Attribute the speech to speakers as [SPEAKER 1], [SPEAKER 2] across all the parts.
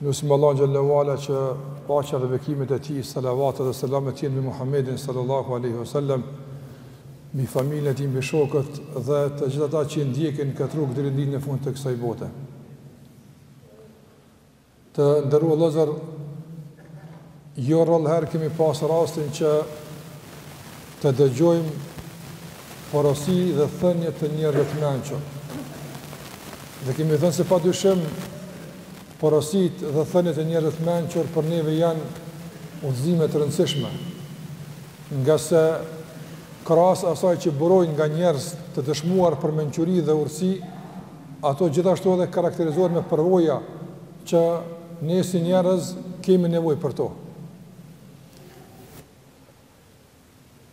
[SPEAKER 1] Lusim Allahun xhel-le ue ala që paqja dhe bekimet e tij, salavatet dhe selamet të jenë mbi Muhammedin sallallahu alaihi wasallam, mbi familjen e tij, mbi shokët dhe të gjithë ata që ndjekin këtë rrugë deri në ditën e fundit të kësaj bote. Të nderuar vëllezër Jo rrallë herë kemi pasë rastin që të dëgjojmë porosi dhe thënie të njerëzve të mençur. Dhe kemi thënë se pa dyshim porositë dhe thëniet e njerëzve të mençur për neve janë udhëzime të rëndësishme. Ngase krahas asaj që burojnë nga njerëz të dëshmuar për mençuri dhe urtësi, ato gjithashtu edhe karakterizohen me përvoja që ne si njerëz kemi nevojë për to.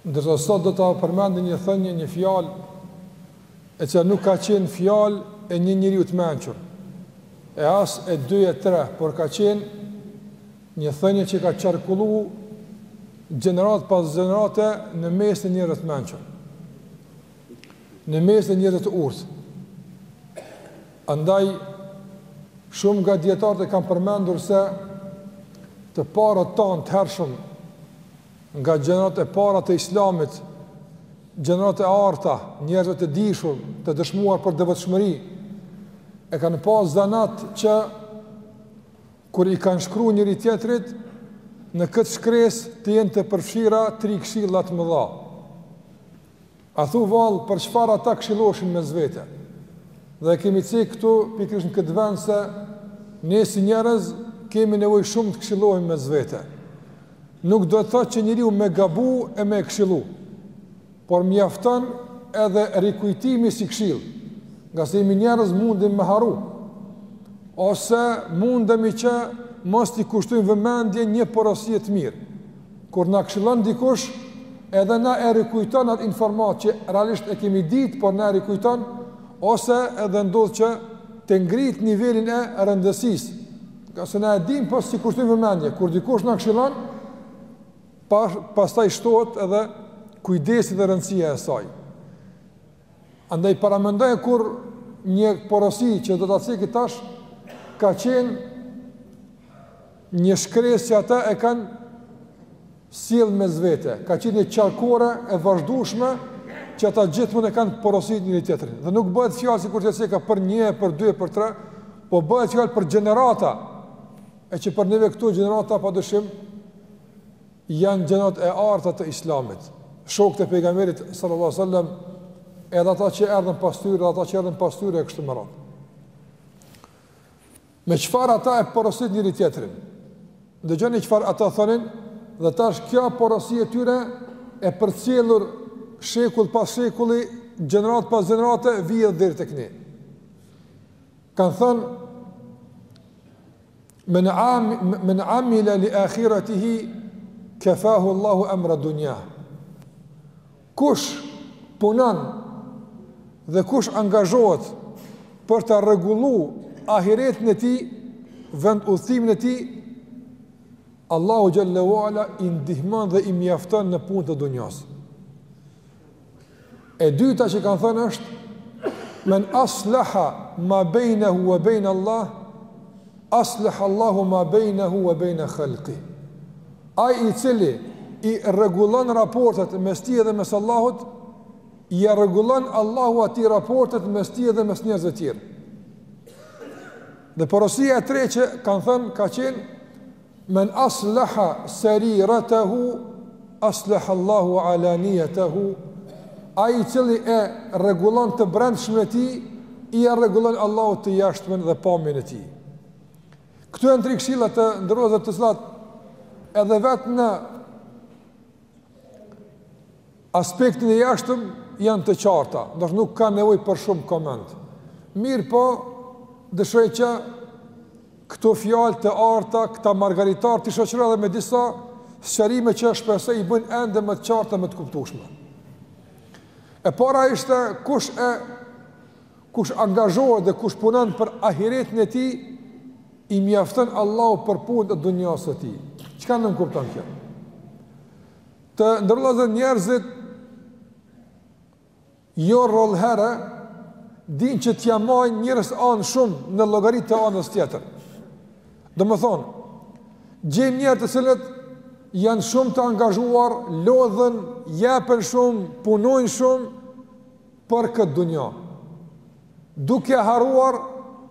[SPEAKER 1] Ndërsa sot do ta përmendi një thënie, një fjalë, e cila nuk ka qenë fjalë e një njeriu të mençur, e as e dy e tre, por ka qenë një thënie që ka qarkullu gjeneratë pas gjenerate në mes të njerëzve të mençur. në mes të njerëzve të urtë. Andaj shumë nga dijetarët e kanë përmendur se të parët tanë të hershëm nga gjeneratat e para të islamit, gjeneratat e arta, njerëzve të dishur, të dëshmuar për devotshmëri, e kanë pas zanat që kur i kanë shkru njëri-tjetrit, në këtë shkresë të jenë të përfshira tri këshilla të mëdha. A thua vallë për çfarë ata këshilloheshin mes vete? Dhe e kemi cek këtu pikërisht në këtë vend se ne si njerëz kemi nevojë shumë të këshillohemi mes vete. Nuk do të thotë që njeriu me gabu e me e këshillu, por mjafton edhe rikujtimi si këshillë, ngase jemi njerëz mundemi me harru, ose mundemi që mos t'i kushtojmë vëmendje një porosie të mirë. Kur na këshillon dikush, edhe na e rikujton atë informatë që realisht e kemi ditë, por na e rikujton, ose edhe ndodh që ta ngrit nivelin e rëndësisë, ngase na e dimë, po s'i kushtojmë vëmendje, kur dikush na këshillon, pastaj shtohet edhe kujdesi dhe rëndësia e saj. Andaj paramendoni kur një porosi që do ta ceki tash, ka qenë Një shkresë që ata e kanë sjellë mes vete, ka qenë një qarkore e vazhdueshme që ata gjithmonë e kanë porositë njëri-tjetrin. Dhe nuk bëhet fjalë sikur që u cek për një, për dy, për tre, po bëhet fjalë për gjenerata. E që për neve këto gjenerata pa dyshim janë gjeneratat e arta të islamit. Shokët e pejgamerit sallallahu sallam edhe ata që erdhën pas tyre, edhe ata që erdhën pas tyre e kështu me radhë. Me çfarë ata e porosit njëri-tjetrin. Dëgjoni çfarë ata thonin dhe tash kjo porosi e tyre e përcjellur shekull pas shekulli, gjeneratë pas gjenerate, vjen deri tek ne. Kanë thënë, men ami, men amile li akhiratihi, kefahu Allahu emra dunja. Kush punon dhe kush angazhohet për ta rregullu ahiretin e tij, vendudhëtimin e tij, Allahu xhel-le ue ala i ndihmon dhe i mjafton në punët e dunjos. E dyta që kanë thënë është men aslaha ma bejnehu ue bejne Allah Asleha Allahu ma bejnehu wa bejne khalqih Ai i cili i rregullon raportet mes tij dhe mes Allahut, ia rregullon Allahu atij raportet mes tij edhe mes njerëzve të tjerë. Dhe porosia e tretë që kanë thënë ka qenë Men aslaha seriratahu aslaha Allahu alaniyatahu Ai i cili e rregullon të brendshmën e tij, ia rregullon Allahu të jashtmen dhe pamjen e tij. Këto janë tri këshilla të nderuar të cilat edhe vetë në Aspektin e jashtëm janë të qarta, ndoshta nuk ka nevojë për shumë koment. Mirëpo, dëshiroj që këto fjalë të arta, këta margaritarë t'i shoqëroj edhe me disa sqarime që shpresoj i bëjnë ende më të qarta më të kuptueshme. E para ishte kush e kush angazhohet dhe kush punon për ahiretin e tij, i mjafton Allahu për punët e dunjosë së tij. Çka nënkupton kjo? Të nderuar vëllezër, njerëzit, jo rrallëherë dinë që t'ia majnë njërës anë shumë në llogari të anës tjetër. Domethënë, gjen njerëz të cilët janë shumë të angazhuar, lodhen, jepen shumë, punojnë shumë për këtë dunja. duke harruar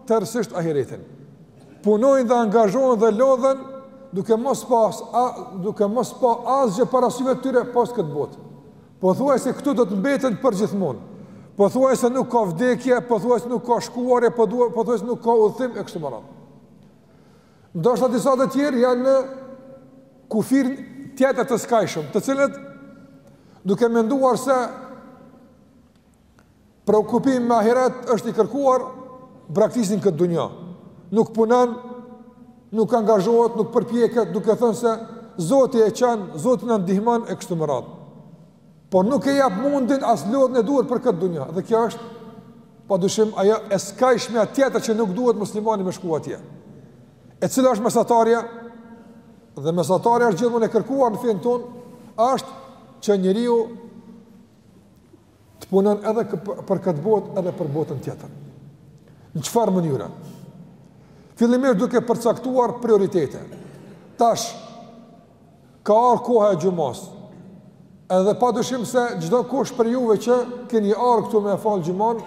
[SPEAKER 1] tërësisht ahiretin. Punojnë dhe angazhohen dhe lodhen duke mos pas a, duke mos pa asgjë para syve të tyre pos këtë botë. Po thuaj se këtu do të mbeten përgjithmonë. Pothuajse nuk ka vdekje, pothuajse nuk ka shkuarje, po, pothuajse nuk ka udhëtim e kështu me radhë. Ndoshta disa të tjerë janë në kufirin tjetër të skajshëm, të cilët duke menduar se Preokupim me ahiret është i kërkuar braktisin këtë dunja. Nuk punon, nuk angazhohet, nuk përpjeket, duke thënë se Zoti e çon, Zoti na ndihmon e kështu me radhë. Por nuk e jep mundin as lodhjen e duhur për këtë dunja. Dhe kjo është padyshim ajo e skajshmja tjetër që nuk duhet muslimani me shku atje. E cila është mesatarja? Dhe mesatarja është gjithmonë e kërkuar në fenë tonë, është që njeriu të punon edhe për këtë botë edhe për botën tjetër. Në çfarë mënyre? Fillimisht duke përcaktuar prioritete. Tash, ka ardhë koha e xhumasë, edhe padyshim se çdokush prej juve që keni ardhë këtu me e falë xhumanë,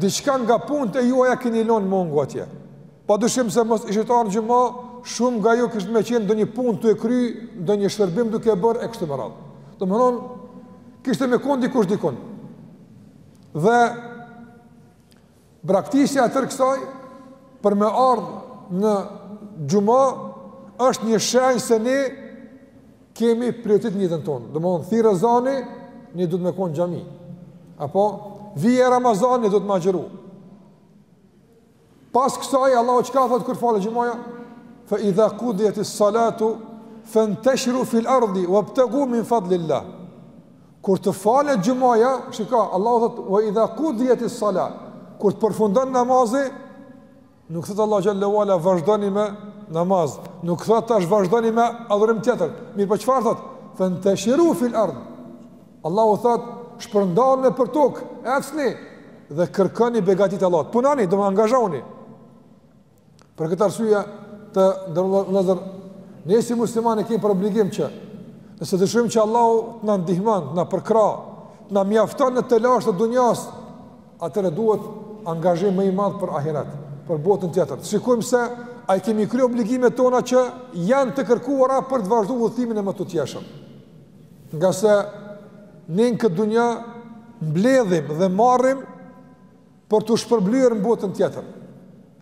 [SPEAKER 1] diçka nga punët e juaja keni lonë mangu atje. Padyshim se mos ishit ardhë n'xhuma, shumë nga ju kishit me qenë ndonjë punë tu e kry, ndonjë shërbim duke e bërë e kështu me radhë. Domethënë, kishte me konë dikush dikun. Dhe, braktisja e tërë kësaj, për me ardhë në xhuma, është një shenjë se ne kemi prioritet në jetën tonë. Domethënë, thirr ezani, ne duhet me konë n'xhami. Apo, vjen Ramazani, duhet me agjëru. Pas kësaj Allahu çka thot kur falet xhumaja? Fa idha qudiyat as-salatu fantashiru fil ardi wabtagu min fadlillah. Kur të falet xhumaja, shiko, Allahu thot wa idha qudiyat as-salat. Kur të përfundon namazi, nuk thot Allahu xhelle ue ala vazhdoni me namaz. Nuk thot tash vazhdoni me adhurim tjetër. Mirëpo çfarë thot? Fantashiru fil ardi. Allahu thotë, shpërndahuni nëpër tokë, ecni dhe kërkoni begatitë e Allahut. Punoni, domethënë angazhohuni. Për këtë arsye të nderuar vëllezër, ne si muslimanë kemi për obligim që nëse dëshirojmë që Allahu të na ndihmon, t'na përkrah, t'na mjafton në telashet e dunjasë, atëherë duhet angazhim më i madh për ahiret, për botën tjetër. Shikojmë se a i kemi kry obligimet tona që janë të kërkuara për të vazhdu udhëtimin e mëtutjeshëm. Ngase ne në këtë dunja mbledhim dhe marrim për t'u shpërblyer në botën tjetër.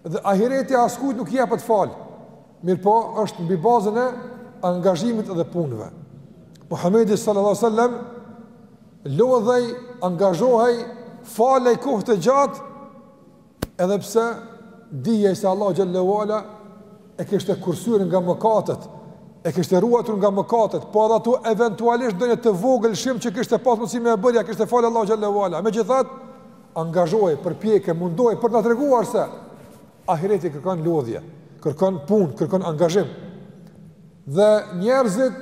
[SPEAKER 1] Dhe ahireti askujt nuk jepet falë. Mirëpo, është mbi bazën e angazhimit dhe punëve. Muhamedi sallallahu alaihi wasallam lodhej, angazhohej, falej kohë të gjatë Edhe pse dihej se Allahu xhelle ue ala e kishte kursyer nga mëkatet, e kishte ruajtur nga mëkatet, po edhe ato eventualisht ndonjë të vogël lëshim që kishte pas mundësi me e bë, ia kishte fal Allahu xhelle ue ala. Megjithatë, angazhohej, përpjekej, mundohej për ta treguar se ahireti kërkon lodhje, kërkon punë, kërkon angazhim. Dhe njerëzit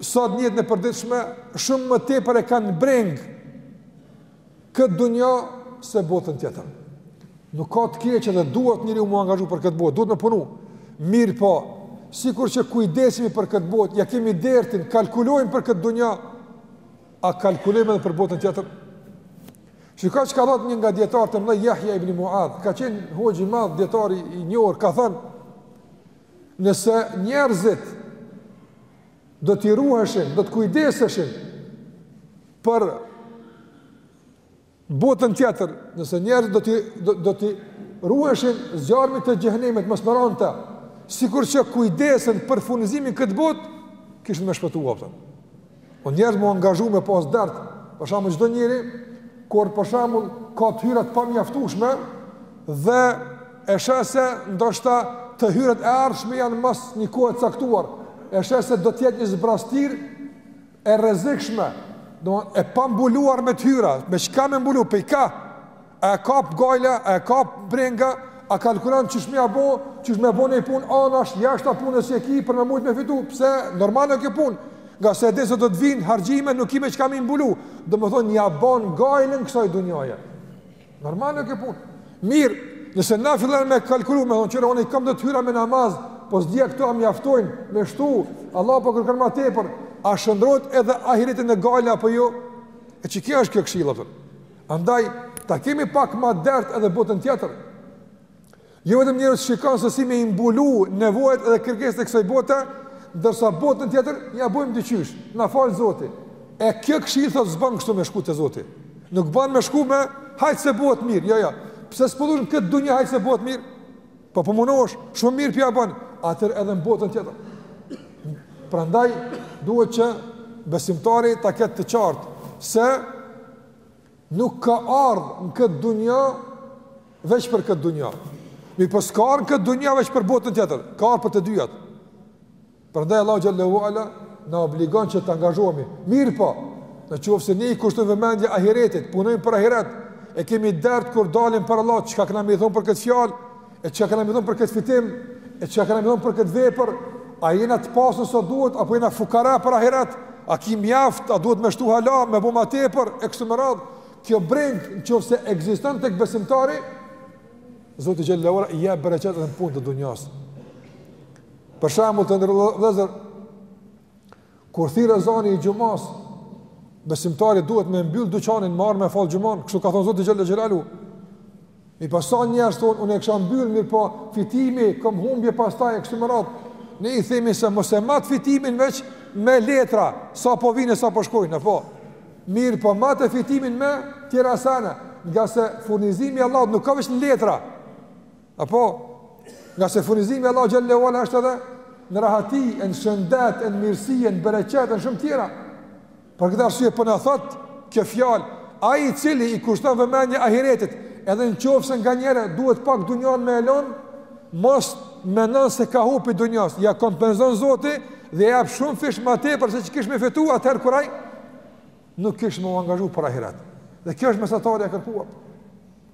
[SPEAKER 1] sot në jetën e përditshme shumë më tepër e kanë brengë Këtë dunja se botën tjetër. Nuk ka të keqe dhe duhet njeriu me u angazhu për këtë botë, duhet me punu. Mirëpo, sikur që kujdesimi për këtë botë, ia kemi dertin, kalkulojmë për këtë dunja, a kalkulojmë edhe për botën tjetër? Shikoje çka ka thënë një nga dijetarët e mëdhenj, Jahja ibn Muad, ka qenë hoxhë i madh, dijetar i njohur, ka thënë, nëse njerëzit do t'i ruheshin, do të kujdeseshin, Për botën tjetër, nëse njerëzit do t'i, do, do t'i ruheshin zjarmit të xhehenemit moj, me rëndësi, sikur që kujdesen për furnizimin këtë botë, kishin me shpëtu ata. Po njerëz me u angazhu me pas dert, për shembull çdo njeri kur për shembull ka të hyra të pamjaftueshme dhe e sheh se ndoshta të hyrat e ardhshme janë mas një kohe të caktuar, e sheh se do të jetë një zbrazëtirë e rrezikshme, domthonë e pambuluar me të hyra, me çka me mbulu, s'pe ka. A e kap gajla, a e kap brenga, a kalkulon qysh me ia bo, qysh me bo naj punë anash jashtë punës së ekip për ma shumë me fitu, pse normale kjo punë. Ngase e din se do të vijnë harxhime, nuk ki me çka me i mbulu. Domthonë ia bën gajlën kësaj dunjaje. Normale kjo punë. Mirë, nëse na fillon me kalkulu, me thënë që unë i kam do të hyra me namaz, po s'di a këto a mjaftojnë, me shtu, Allah po kërkon më tepër, a shndërrohet edhe ahireti në gajle apo jo? E qe kjo është kjo këshilla, për. Andaj, ta kemi pak ma dert edhe botën tjetër. Jo vetëm njerëzit shikojnë se si me i mbulu nevojat dhe kërkesat e kësaj bote, ndërsa botën tjetër ia bëjmë dyqysh. Na faltë Zoti. E kjo këshillë thotë s'bën kështu me shku te Zoti. Nuk bën me shku me hajt se bëhet mirë. Jo, jo. Pse s'po thu n' këtë dunja hajt se bëhet mirë? Po po munohesh, shumë mirë po ia bën, atëherë edhe në botën tjetër. Prandaj duhet që besimtari ta ketë të qartë se Nuk ka ardhur në këtë dunja veç për këtë dunja. Mirëpo s'ka ardhur në këtë dunja veç për botën tjetër, ka ardhur për të dyjat. Prandaj Allahu xhel-le ue ala na obligon që të angazhohemi. Mirëpo, në qoftë se ne i kushtojmë vëmendje ahiretit, punojmë për ahiret, e kemi dert kur dalim para Allahut, çka kemi me i thënë për këtë fjalë? e çka kena me i thënë për këtë fitim, e çka kena me i thënë për këtë vepër, a jena të pasur sa duhet, apo jena fukara për ahiret, a kim mjaft, a duhet me shtu hala, me bo ma tepër, e kështu me radhë, kjo brengë në qoftë se ekziston tek besimtari, Zoti xhel-le ue ala, i jep bereqet edhe në punë të dunjasë. Për shambull të nderë Kur thirr ezani i xhumas, besimtari duhet me mbyll dyqanin, marr me fal xhuman, kështu ka thënë Zoti xhalla xhelalu. Mirëpo sa njerëz thonë unë e kisha mbyll mirëpo fitimi kom humbje pastaj e kështu me radhë. Ne i themi se mos e mat fitimin veç me letra, sa po vijnë sa po shkojnë, apo. Mirëpo mate fitimin me tjera sene, ngase furnizimi i Allahut nuk ka veç në letra. Apo, ngase furnizimi i Allahut xhel-le ve ala është edhe në rahati, e në shëndet, e në mirësi, e në bereqet, e në shumë tjera. Për këtë arsye, po na thotë kjo fjalë, ai i cili i kushton vëmendje ahiretit, edhe në qoftë se nganjëherë duhet pak dunjan me e lon, mos menon se ka hup pi dunjas, ja kompenzon zoti, dhe ja jep shumëfish ma tepër se ç'kish me fitu, atëherë kur ai Nuk kish me u angazhu për ahiret. Dhe kjo është mesatarja e kërkuar.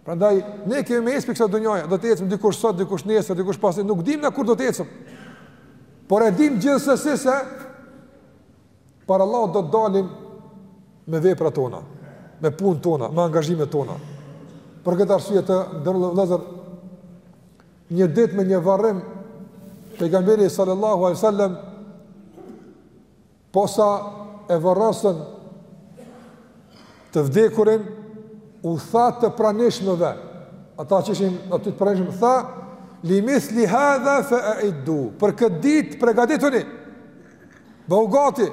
[SPEAKER 1] Prandaj ne kemi me ecë pi kësaj dunjaje, do të ecim dikush sot, dikush nesër, dikush pas, nuk dimë na kur do të ecim. Por e dimë gjithsesi se para Allahut do të dalim me veprat tona, me punët tona, me angazhimet tona. Për këtë arsye të nderuar vllezër një ditë me një varrim pejgamberi sallallahu alaihi wasallam Posa e varrosën të vdekurin, u tha të pranishmëve, ata që ishin aty të pranishëm, tha, li misli hadha fe e iddu, për këtë ditë pregadituni, bëhu gati,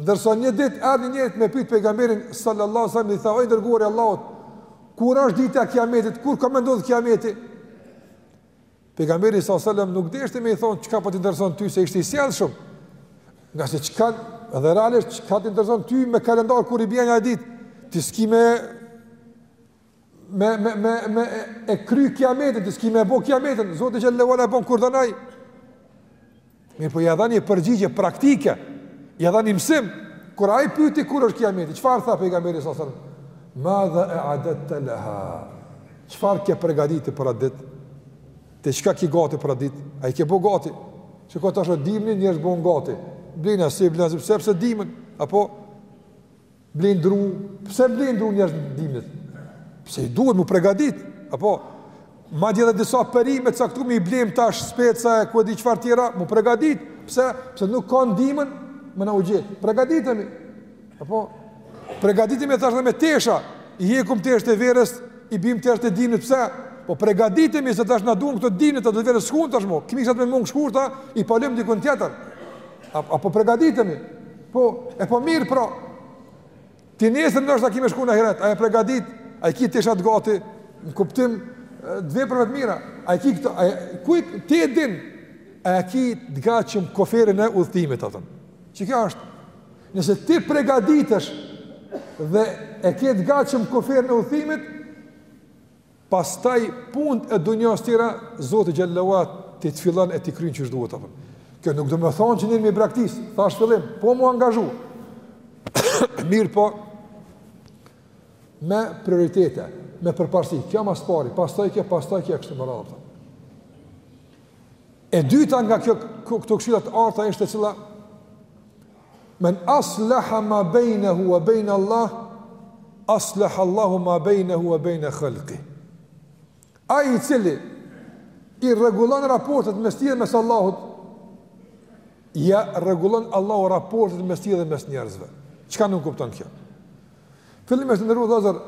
[SPEAKER 1] ndërsa një ditë erdh një njeri me pyt pejgamberin sallallahu sallam, dhe i tha, o i dërguari i Allahut, kur është dita e kiametit, kur ka me ndodhë kiameti, Pejgamberi sallallahu sallam nuk deshti me i thonë çka po të intereson ty se ishte i sjellshëm. Ngase çka edhe realisht çka të intereson ty me kalendar kur i bjen ajo ditë, ti s'ki me me me me me e kry kiametin, ti s'ki me e bo kiametin, Zoti xhel-le ve ala e bon kur don ai. Mirëpo ja dha një përgjigje praktike, ja dha një mësim, kur ai pyti kur është kiameti, çfarë tha pejgamberi sallallahu sallam? Madha eadedte leha, çfarë ke pregaditi për atë ditë? Ti çka ki gati për atë ditë? A i ke bo gati? Qe tash është dimni njerëzit bohen gati, blina si, blina si, sepse dimën, apo? Blejnë dru, pse blejnë dru njerëzit dimnit? Pse i duhet mu pregadit, apo? Madje edhe disa perime të caktume i blejmë tash speca e ku e di çfarë tjera, mu pregadit, pse? Pse nuk ka në dimën, me na u gjet, pregaditemi, apo? Pregaditemi e tash edhe me tesha, i hekim teshat e verës, i bim teshat e dimnit, pse? Po pregaditemi se tash na duan këto dimnit, ato verës shkun tashmë, këmishat me mangë t'shkurta, i palojmë dikun tjetër, apo pregaditemi, Po, e po mirë pra, ti nesër ndoshta ki me shku n'heret, a je pregadit, a i ki teshat gati, në kuptim, vepra t'mira, a e ki këto, a e, ku e, ti e din, a e ki të gatshëm koferin e udhëtimit, atëm. Që kjo është, nëse ti pregaditesh dhe e ki të gatshëm koferin e udhëtimit, Pastaj punët e dunjas tjera, Zoti xhel-le ue ala t'i fillon e t'i kryn qysh duhet apo. Kjo nuk domethon që ne me braktis, thashë n'fillim, po m'u angazhu. Mirëpo me prioritete, me përparësi, kjo ma s'pari, pastaj kjo, pastaj kjo kështu me radhë. E dyta nga kjo këto këshilla t'arta është e cila Men aslaha ma bejnehu wa bejne Allah, aslaha Allahu ma bejnehu wa bejne khalqi. Ai i cili i rregullon raportet mes tij dhe mes Allahut, ja rregullon Allahu raportet mes tij dhe mes njerëzve. Çka nënkupton kjo? Fillimisht të nderum vllezër,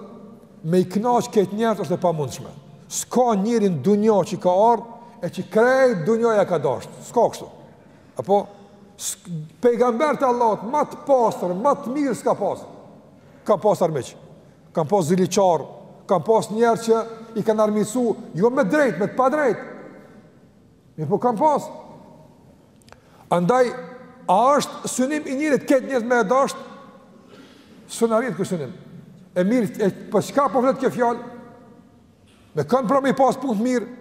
[SPEAKER 1] me i knaqë krejt njerëzt asht e pamundshme. S'ka njeri n'dunja që ka ardhë, e që krejt dunjaja e ka dashtë. S'ka kështu. Apo, pejgamberët e Allahut, ma të pastër, ma të mirë s'ka pasë. Kan pasë armiq, kan pasë ziliqarë, kan pasë njerëz që i kanë armiqësu, jo me të drejtë, me të padrejtë. Mirëpo kan pasë. Andaj, a është synim i njerit, krejt njerëzt me e dashtë, s'un arrihet ky synim. E mirë, e për çka po flet kjo fjalë, me kanë pra me i pasë punët mirë,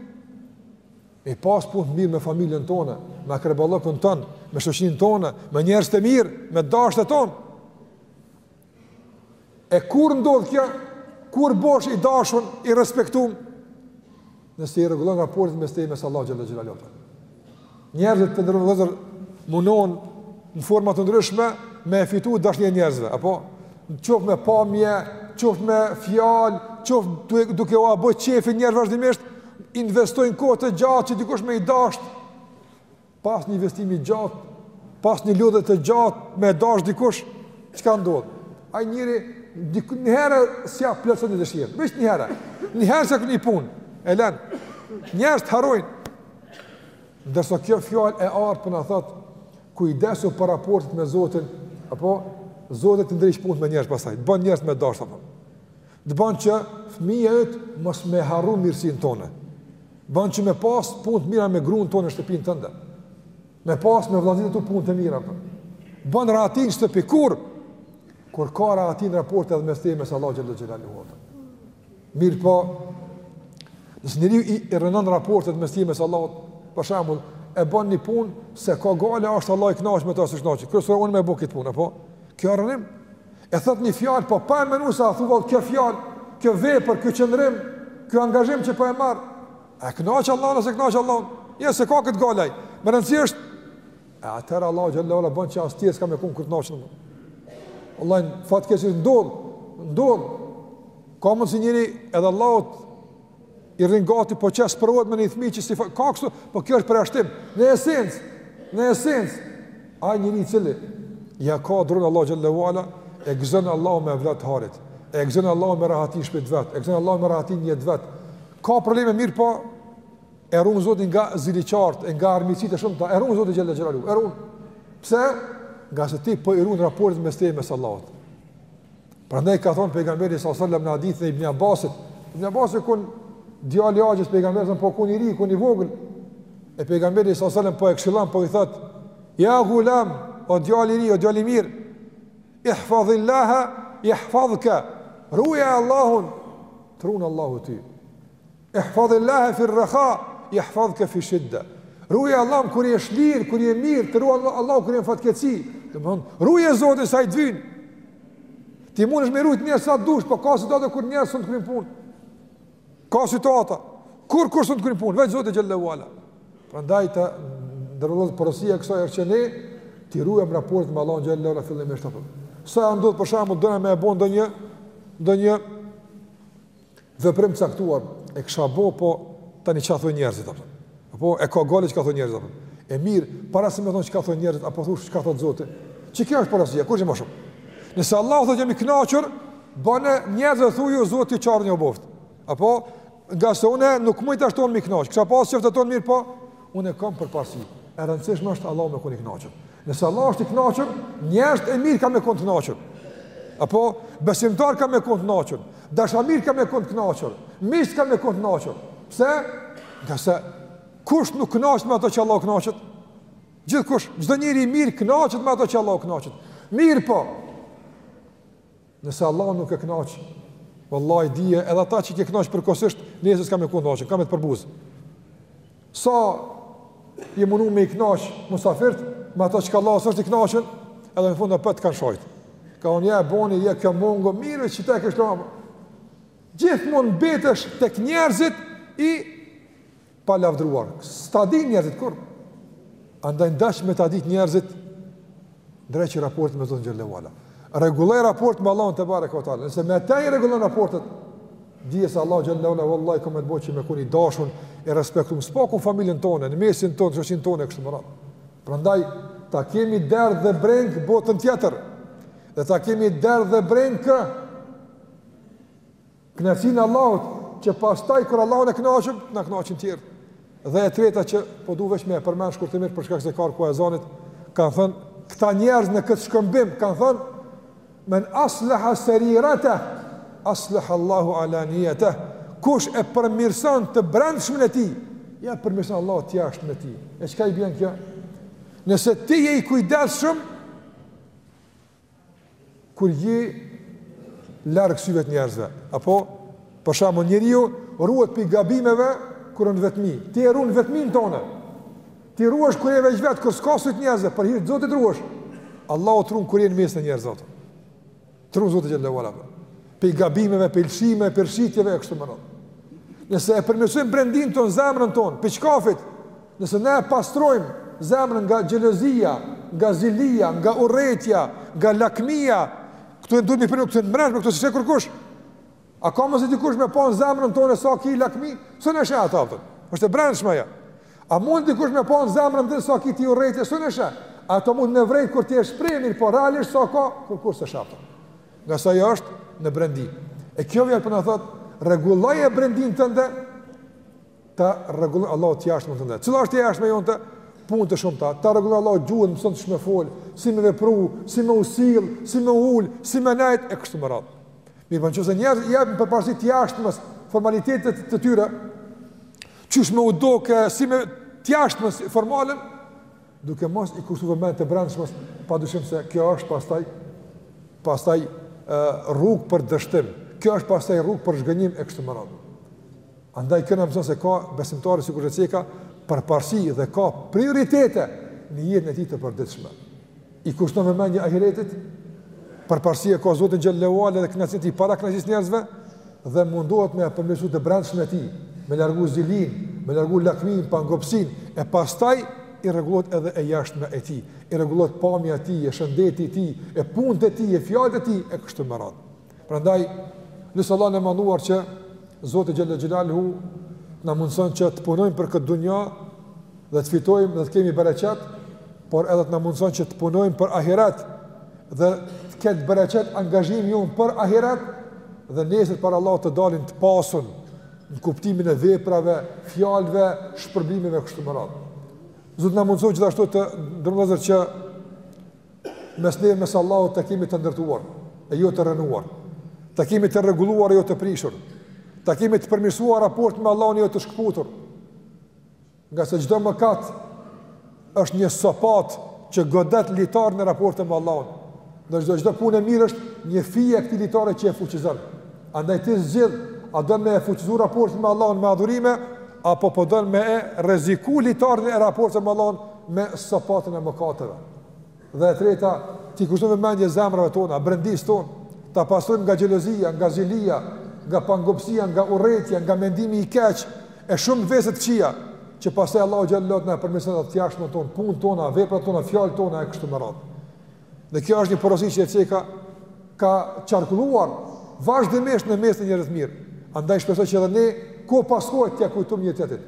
[SPEAKER 1] Me i pas punët mirë me familjen tonë, me akraballëkun tonë, me shoqninë tonë, me njerëzt e mirë, me të dashtë tonë. E kur ndodh kjo? Kur bohesh i dashun, i respektum? Nëse i rregullon raportet mes teje e mes Allahut xhel-le xhelaluhu. Njerëzit të nderum vllezër munohen në forma të ndryshme me fitu dashninë e njerëzve, apo qoftë me pamje, qoftë me fjalë, qoftë duke ua bo qefin njerëzve vazhdimisht, investojnë kohë të gjatë që dikush me i dashtë, pas një investimi të gjatë, pas një lodhje të gjatë, me e dashtë dikush, çka ndodh? Ai njeri, një herë s'ia plotson një dëshirë, veç një herë, një herë s'ia kryn një punë, e lenë, njerëzt harrojnë, ndërsa kjo fjalë e artë po na thotë, kujdesu për raportet me Zotin, apo, Zoti t'i ndreq punët me njerëz pastaj, t'i ban njerëzt me dashtë, apo. Të bën që fëmija yt mos me harru mirësinë tone. Bën që me pas punë të mira me gruan tone në shtëpinë tënde. Me pas me vëllezërit tu punë të mira. Apo. Bën rahati n'shtëpi kur kur ka rahati n'raportet mes tij e mes Allahut xhalla xhalaluhu. Mirëpo, nëse njeriu i rrënon raportet mes tij e mes Allahut, për shembull, e bën një punë s'e ka gajle a është Allahu i kënaqur me ta a s'o i kënaqur. Kryesorja unë me bo këtë punë, po. Kjo o rrënim. E thot një fjalë, po pa e menu se a thu vallë kjo fjalë, kjo vepër, kjo qëndrim, kjo angazhim që po e marr. E kënaq Allahun a s'e kënaq Allahun? Jo jo, s'e ka këtë gajle. Me rëndësi është e atëherë Allahu xhalla ve ala bën që as tjerët s'kanë me kon kurrë të knaqun. Allahu fatkeqësi ndodh, ndodh. Ka mundsi njeri edhe Allahut i rrin gati, po që sprovohet me një fëmijë që si fa, ka kështu, po kjo është përjashtim. Në esencë, në esencë, ai njeri i cili ia ka dron Allahut xhalla ve ala, e gëzon Allahu me evlat hajrit. E gëzon Allahu me rahati n'shpi t'vet, e gëzon Allahu me rahati n'jetë t'vet. Ka probleme mirëpo e run Zoti nga ziliqart, e nga armiqësitë e shumta e run Zoti xhalla xhalaluhu. E run. Pse? Ngase ti po i run raportet mes teje e mes Allahut. Prandaj ka thënë pejgamberi sa sallam në hadithin e Ibn Abbasit, Ibn Abbasi kon djali i axhës pejgamberit sa po kon i ri, kon i vogël. E pejgamberi sa sallam po e këshillon po i thot: "Ja gulam, o djali i ri, o djali i mirë, ihfadhillahe jahfadhke." Ruje Allahun, t'run Allahu ty. Ihfadhillahe fi rraha jahfadhke fi shidda. Ruaje Allahun kur je shlirë, kur je mirë, të ruan Allahu kur je në fatkeqësi. Domthon, ruaje Zotin se Ai t'vyn. Ti mundesh me rujt njerëz sa dush, po ka situata kur njerëzit s'un t'kryjnë punë. Ka situata kurkush s'un t'kryn punë, veç Zoti xhalla ve ala. Prandaj të nderuar vllazën porosia e kësaj here që ne t'i ruajmë raportet me Allahun xhalla ve ala fillimisht apo. Se ndodh për shembull dona me bo ndonjë ndonjë Veprim caktuar e kisha bo, po tani çka thonë njerëzit apo? Apo e ka gajle çka thonë njerëzit apo? E mirë, para se me thonë çka thonë njerëzit a po thush çka thotë Zoti? Qikjo është porosia? Kush e më shumë? Nëse Allahu thotë jam i kënaqur, bone, njerëzve thuju Zoti çare ju boftë. Apo ngase unë nuk muj tash tonë me i kënaq. Kisha pas qef tonë, mirëpo unë e kam përparësi. E rëndësishme është Allahu me kon i kënaqur. Nëse Allah është i kënaqur, njerëzit e mirë kanë me kon të kënaqur. Apo besimtar kanë me kon të kënaqur, dashamirë kanë me kon të kënaqur, miq kanë me kon të kënaqur. Pse? Ngase kush nuk kënaqet me ato që Allah kënaqet? Gjithkush, çdo njeri i mirë kënaqet me ato që Allah kënaqet. Mirëpo. Nëse Allahu nuk e kënaq, vallahi dije edhe ata që i ke kënaq përkohësisht, nesër s'ka me kon kënaqën, ka me të përbuz. Sa je mundu me i kënaq musafirt, me ato që ka Allahu s'është i kënaqën, edhe në fund prapë të kanë shojt. Ka unë ja boni, ja kjo mungoi, mirë që ta kesh lëmë. Gjithmonë mbetesh tek njerëzit i Palavdëruar. S'ta dinë njerëzit kurrë. Andaj ndash me ta ditë njerëzit ndreqi raportin me Zotin xhelle ue ala. Rregulloje raportin me Allahun tebareke ue teala. Nëse me të i rregullon raportet, dije se Allahu xhelle ue ala vallahi ka me të bëj që me kon i dashun e i respektum s'paku n'familjen tonë, në mesin tonë, n'shoqnin tonë e kështu me radh. Prandaj ta kemi dert dhe breng botën tjetër. Dhe ta kemi dert dhe breng kë Kënaqësinë e Allahut që pastaj kur Allahun e kënaqim, të na kënaqen tjerët. Dhe e treta që po du veç me e përmend shkurtimisht për shkak se ka ardh koha e ezanit, kanë thënë këta njerëz në këtë shkëmbim kanë thënë men aslaha seriretehu aslaha Allahu alanijetehu kush e përmirson të brendshmen e tij ja përmirson Allahu të jashtmen e tij e çka i bjen kjo nëse ti je i kujdesshëm kur je larg syve të njerëzve, apo për shembull njeriu ruhet pi gabimeve kur është n'vetmi. Ti e ruan vetmin tonë. Ti ruhesh kur je veç vet, kur s'ka sy të njerëzve, për hir të Zotit ruhesh. Allahu t'run kur je në mesin e njerëzve. T'run Zoti xhelle ue ala. pi gabimeve, pi lëshimeve, pi rrëshqitjeve e kështu me radhë. Nëse e përmirësojmë brendin tonë, zemrën tonë, pi çkafit, nëse ne e pastrojmë zemrën nga xhelozia, nga zilia, nga urrejtja, nga lakmia, këtu duhet të përmirësojmë këtë mbrend, këtu s'e sheh kërkush. A ka mujt dikush me pa në zemrën tonë sa ki lakmi? S'un e she ata, pëtën. është e brendshme ajo. A mund dikush me pa në zemrën tonë sa ki ti urrejtje? S'un e she. Ata mund me vrejt kur ti e shpreh, po realisht sa ka, kërkush s'e she Ngase ajo është në brendi. E kjo thënie po na thot, rregulloje brendin tënde, ta rregullon Allahu të jashtmen tënde. Cila është e jashtmja jonte? Punë të shumta. Ta rregullon Allahu gjuhën, t'mëson qysh me fol, si me vepru, si me u sill, si me u ul, si me nejt e kështu me radhë. Mirëpo nëse njerëzit i japin përparësi të jashtmes formalitetit të tyre, qysh me u dokë, si me të jashtmes formale, duke mos i kushtu vëmendje të brendshmes, padyshim se kjo është pastaj pastaj rrugë për dështim. Kjo është pastaj rrugë për zhgënjim e kështu me radhë. Andaj kjo na mëson se ka besimtari sikur e ceka përparësi dhe ka prioritete në jetën e tij të përditshme. I kushton vëmendje ahiretit? Përparësi e ka Zotin xhelle ue ala dhe kënaqësinë e tij para kënaqësisë së njerëzve? dhe mundohet me ja përmirësu të brendshme e tij, me largu zilinë, me largu lakminë, pangopësinë, e pastaj i rregullohet edhe e jashtme e tij, i rregullohet pamja e tij, e shëndeti i tij, e punët e tij, e fjalët e tij e kështu me radhë. Prandaj lusim Allahun e madhëruar që Zoti xhel-le xhelaluhu të na mundson që të punojmë për këtë dunja dhe të fitojmë dhe të kemi bereqet, por edhe të na mundëson që të punojmë për ahiret, dhe të ketë bereqet angazhimi jonë për ahiret, dhe nesër para Allahut të dalim të pasun, në kuptimin e veprave, fjalve, shpërblimeve, kështu me radhë. Zoti të na mundëson gjithashtu të domethënë që mes neve mes Allahut ta kemi të ndërtuar, e jo të rrënuar, ta kemi të rregulluar e jo të prishur, ta kemi të përmirësuar raportin me Allahun e jo të shkëputur, Ngase çdo mëkat është një sopatë që godet litarin e raportit me Allahun. Ndërsa çdo punë e mirë është një fije e këtij litari që e fuqizon. Andaj ti zgjidh, a don me e fuqizu raportin me Allahun me adhurime, apo po don me e rreziku litarin e raportit me Allahun me sopatën e mëkateve. Dhe e treta, t'i kushtojmë vëmendje zemrave tona, brendisë tonë, ta pastrojmë nga xhelozia, nga zilia, nga pangopësia, nga urrejtja, nga mendimi i keq e shumë vese të këqija, që pastaj Allahu xhel-le ve ala të na përmirësojë atë të jashtmen tonë, punët tona, veprat tona, fjalët tona e kështu me radhë. Dhe kjo është një porosi që e ceka ka qarkulluar vazhdimisht në mes të njerëzve të mirë. Andaj shpresoj që edhe ne kohë pas kohe t'ia kujtojmë njëri-tjetrit.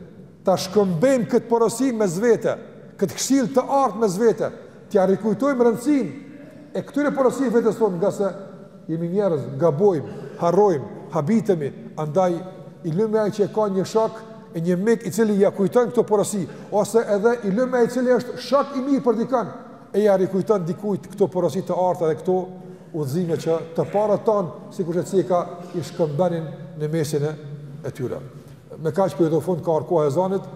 [SPEAKER 1] Ta shkëmbejmë këtë porosi mes vete, këtë këshillë të artë mes vete, t'ia rikujtojmë rëndësinë e këtyre porosive vetes tonë, ngase jemi njerëz, gabojmë, harrojmë, habitemi, andaj i lumi ai që ka një shok e një mik i cili ia kujton këto porosi, ose edhe i lumi ai i cili është shok i mirë për dikën e ia rikujton dikujt këto porosi të arta dhe këto udhëzime që të parët tanë, sikurse e ceka, i shkëmbenin në mesin e tyre. Me kaq po i jap fund, ka ardh koha e ezanit.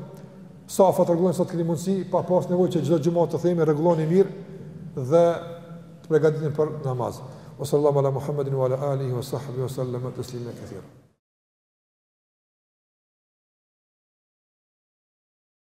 [SPEAKER 1] Safat rregulloni sa të keni mundësi, pa pas nevojë që çdo xhuma të themi rregulloni i mirë dhe të përgatitemi për namaz. Ua sallallahu ala Muhammedin wa ala alihi wa sahbihi wa sallam tasliman kathira.